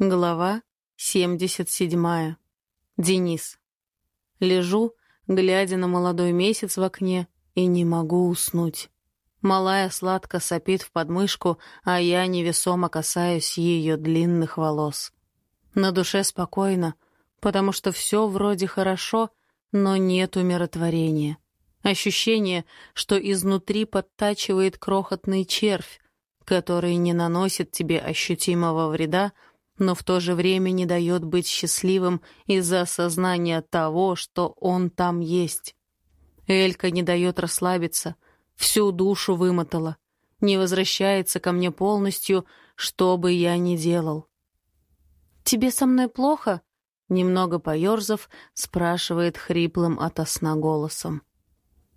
Глава 77. Денис. Лежу, глядя на молодой месяц в окне, и не могу уснуть. Малая сладко сопит в подмышку, а я невесомо касаюсь ее длинных волос. На душе спокойно, потому что все вроде хорошо, но нет умиротворения. Ощущение, что изнутри подтачивает крохотный червь, который не наносит тебе ощутимого вреда, но в то же время не дает быть счастливым из-за осознания того, что он там есть. Элька не дает расслабиться, всю душу вымотала, не возвращается ко мне полностью, что бы я ни делал. «Тебе со мной плохо?» Немного поерзав, спрашивает хриплым ото сна голосом.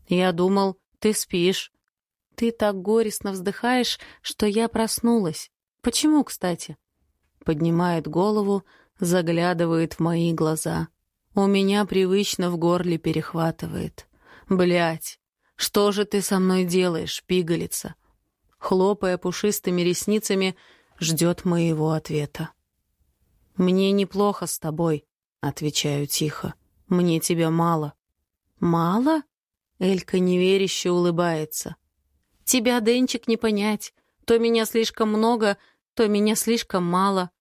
«Я думал, ты спишь. Ты так горестно вздыхаешь, что я проснулась. Почему, кстати?» Поднимает голову, заглядывает в мои глаза. У меня привычно в горле перехватывает. Блять, что же ты со мной делаешь, пигалица? Хлопая пушистыми ресницами, ждет моего ответа. «Мне неплохо с тобой», — отвечаю тихо. «Мне тебя мало». «Мало?» — Элька неверяще улыбается. «Тебя, Денчик, не понять. То меня слишком много, то меня слишком мало.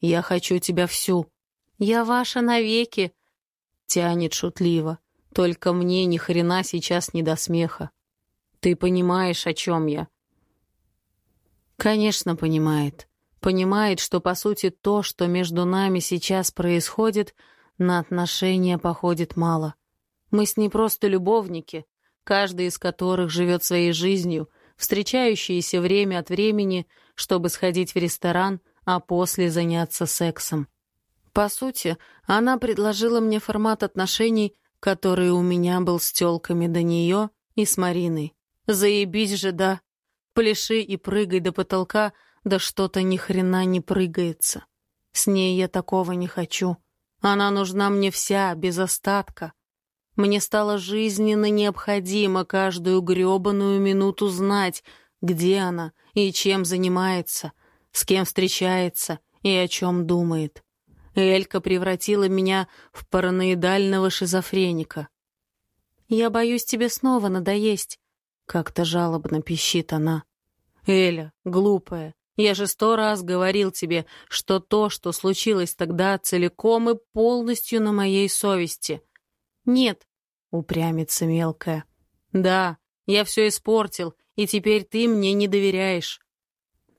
Я хочу тебя всю. Я ваша навеки. Тянет шутливо. Только мне ни хрена сейчас не до смеха. Ты понимаешь, о чем я? Конечно, понимает. Понимает, что, по сути, то, что между нами сейчас происходит, на отношения походит мало. Мы с ней просто любовники, каждый из которых живет своей жизнью, встречающиеся время от времени, чтобы сходить в ресторан, а после заняться сексом. По сути, она предложила мне формат отношений, который у меня был с тёлками до неё и с Мариной. Заебись же, да. Пляши и прыгай до потолка, да что-то ни хрена не прыгается. С ней я такого не хочу. Она нужна мне вся, без остатка. Мне стало жизненно необходимо каждую грёбаную минуту знать, где она и чем занимается, с кем встречается и о чем думает. Элька превратила меня в параноидального шизофреника. «Я боюсь тебе снова надоесть», — как-то жалобно пищит она. «Эля, глупая, я же сто раз говорил тебе, что то, что случилось тогда, целиком и полностью на моей совести». «Нет», — упрямится мелкая. «Да, я все испортил, и теперь ты мне не доверяешь.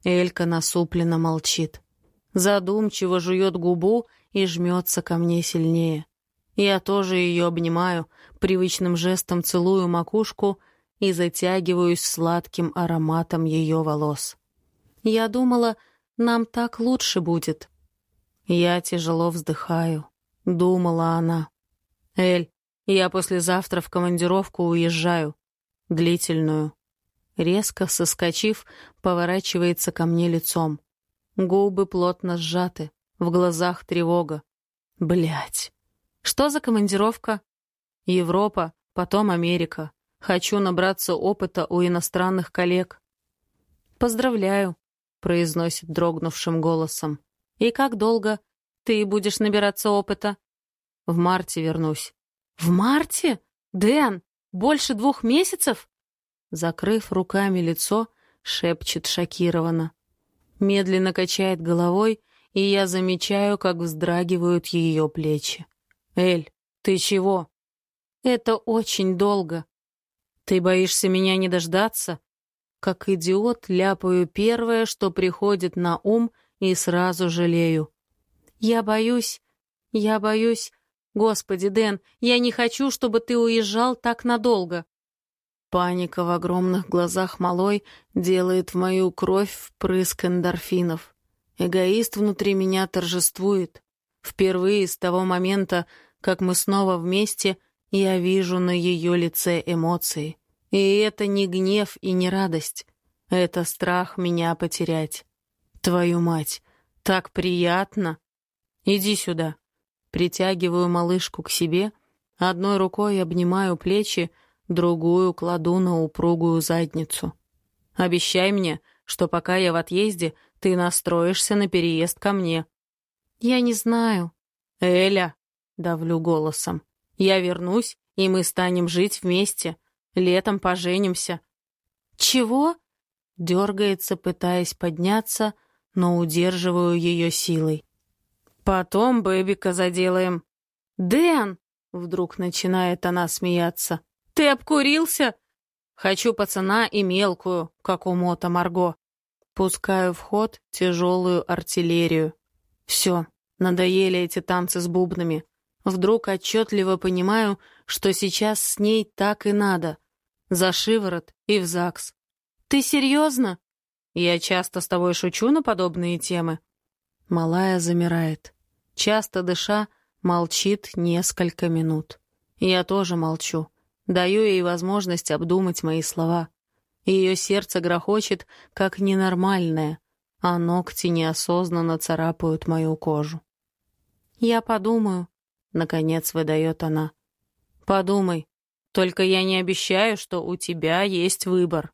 Элька насупленно молчит. Задумчиво жует губу и жмется ко мне сильнее. Я тоже ее обнимаю, привычным жестом целую макушку и затягиваюсь сладким ароматом ее волос. Я думала, нам так лучше будет. Я тяжело вздыхаю. Думала она. «Эль, я послезавтра в командировку уезжаю. Длительную. Резко соскочив, поворачивается ко мне лицом. Губы плотно сжаты, в глазах тревога. Блять. Что за командировка? Европа, потом Америка. Хочу набраться опыта у иностранных коллег. Поздравляю, произносит дрогнувшим голосом. И как долго ты будешь набираться опыта? В марте вернусь. В марте? Дэн, больше двух месяцев? Закрыв руками лицо, шепчет шокированно. Медленно качает головой, и я замечаю, как вздрагивают ее плечи. «Эль, ты чего?» «Это очень долго». «Ты боишься меня не дождаться?» Как идиот ляпаю первое, что приходит на ум, и сразу жалею. «Я боюсь, я боюсь. Господи, Дэн, я не хочу, чтобы ты уезжал так надолго». Паника в огромных глазах малой делает в мою кровь впрыск эндорфинов. Эгоист внутри меня торжествует. Впервые с того момента, как мы снова вместе, я вижу на ее лице эмоции. И это не гнев и не радость. Это страх меня потерять. Твою мать, так приятно. Иди сюда. Притягиваю малышку к себе, одной рукой обнимаю плечи, другую кладу на упругую задницу. Обещай мне, что пока я в отъезде, ты настроишься на переезд ко мне. «Я не знаю». «Эля», — давлю голосом, — «я вернусь, и мы станем жить вместе. Летом поженимся». «Чего?» — дергается, пытаясь подняться, но удерживаю ее силой. «Потом бэбика заделаем». «Дэн!» — вдруг начинает она смеяться. «Ты обкурился?» «Хочу пацана и мелкую, как у Мота Марго». Пускаю в ход тяжелую артиллерию. Все, надоели эти танцы с бубнами. Вдруг отчетливо понимаю, что сейчас с ней так и надо. За шиворот и в ЗАГС. «Ты серьезно?» «Я часто с тобой шучу на подобные темы». Малая замирает. Часто дыша, молчит несколько минут. Я тоже молчу. Даю ей возможность обдумать мои слова. Ее сердце грохочет, как ненормальное, а ногти неосознанно царапают мою кожу. «Я подумаю», — наконец выдает она. «Подумай, только я не обещаю, что у тебя есть выбор».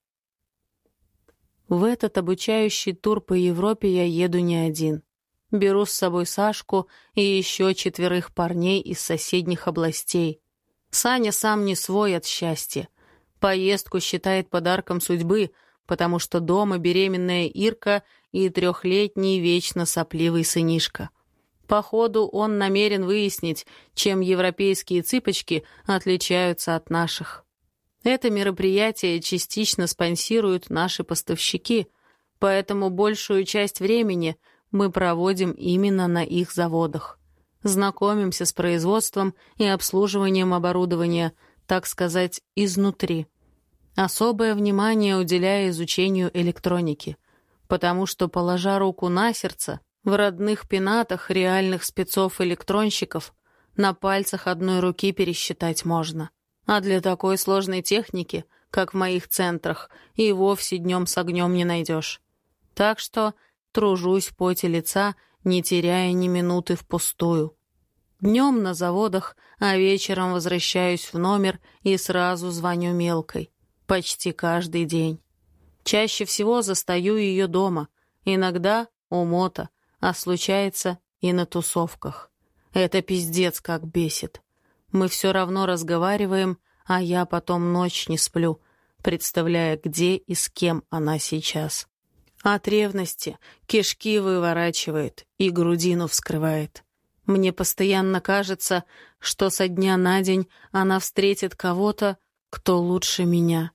В этот обучающий тур по Европе я еду не один. Беру с собой Сашку и еще четверых парней из соседних областей. Саня сам не свой от счастья. Поездку считает подарком судьбы, потому что дома беременная Ирка и трехлетний вечно сопливый сынишка. Походу, он намерен выяснить, чем европейские цыпочки отличаются от наших. Это мероприятие частично спонсируют наши поставщики, поэтому большую часть времени мы проводим именно на их заводах. Знакомимся с производством и обслуживанием оборудования, так сказать, изнутри. Особое внимание уделяя изучению электроники, потому что, положа руку на сердце, в родных пенатах реальных спецов-электронщиков на пальцах одной руки пересчитать можно. А для такой сложной техники, как в моих центрах, и вовсе днем с огнем не найдешь. Так что тружусь в поте лица, не теряя ни минуты впустую. Днем на заводах, а вечером возвращаюсь в номер и сразу звоню мелкой. Почти каждый день. Чаще всего застаю ее дома, иногда у мота, а случается и на тусовках. Это пиздец как бесит. Мы все равно разговариваем, а я потом ночь не сплю, представляя, где и с кем она сейчас. От ревности кишки выворачивает и грудину вскрывает. Мне постоянно кажется, что со дня на день она встретит кого-то, кто лучше меня,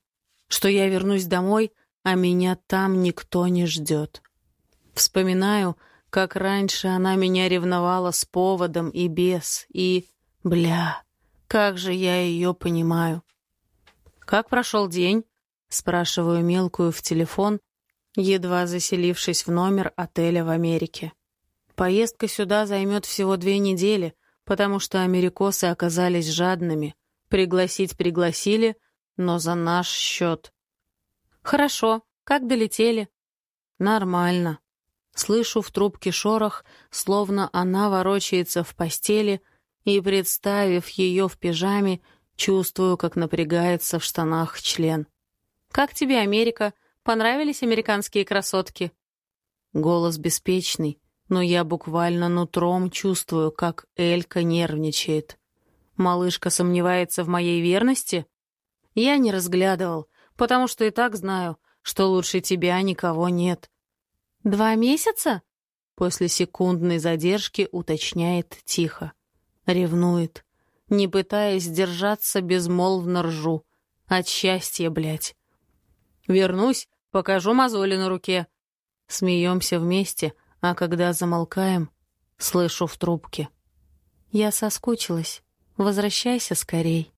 что я вернусь домой, а меня там никто не ждет. Вспоминаю, как раньше она меня ревновала с поводом и без, и... Бля, как же я ее понимаю. «Как прошел день?» — спрашиваю мелкую в телефон, едва заселившись в номер отеля в Америке. Поездка сюда займет всего две недели, потому что америкосы оказались жадными. Пригласить пригласили, но за наш счет. «Хорошо. Как долетели?» «Нормально». Слышу в трубке шорох, словно она ворочается в постели, и, представив ее в пижаме, чувствую, как напрягается в штанах член. «Как тебе Америка? Понравились американские красотки?» Голос беспечный, но я буквально нутром чувствую, как Элька нервничает. Малышка сомневается в моей верности? Я не разглядывал, потому что и так знаю, что лучше тебя никого нет. «Два месяца?» После секундной задержки уточняет тихо. Ревнует. Не пытаясь сдержаться, безмолвно ржу. От счастья, блядь. Вернусь, покажу мозоли на руке. Смеемся вместе, а когда замолкаем, слышу в трубке. Я соскучилась. Возвращайся скорей.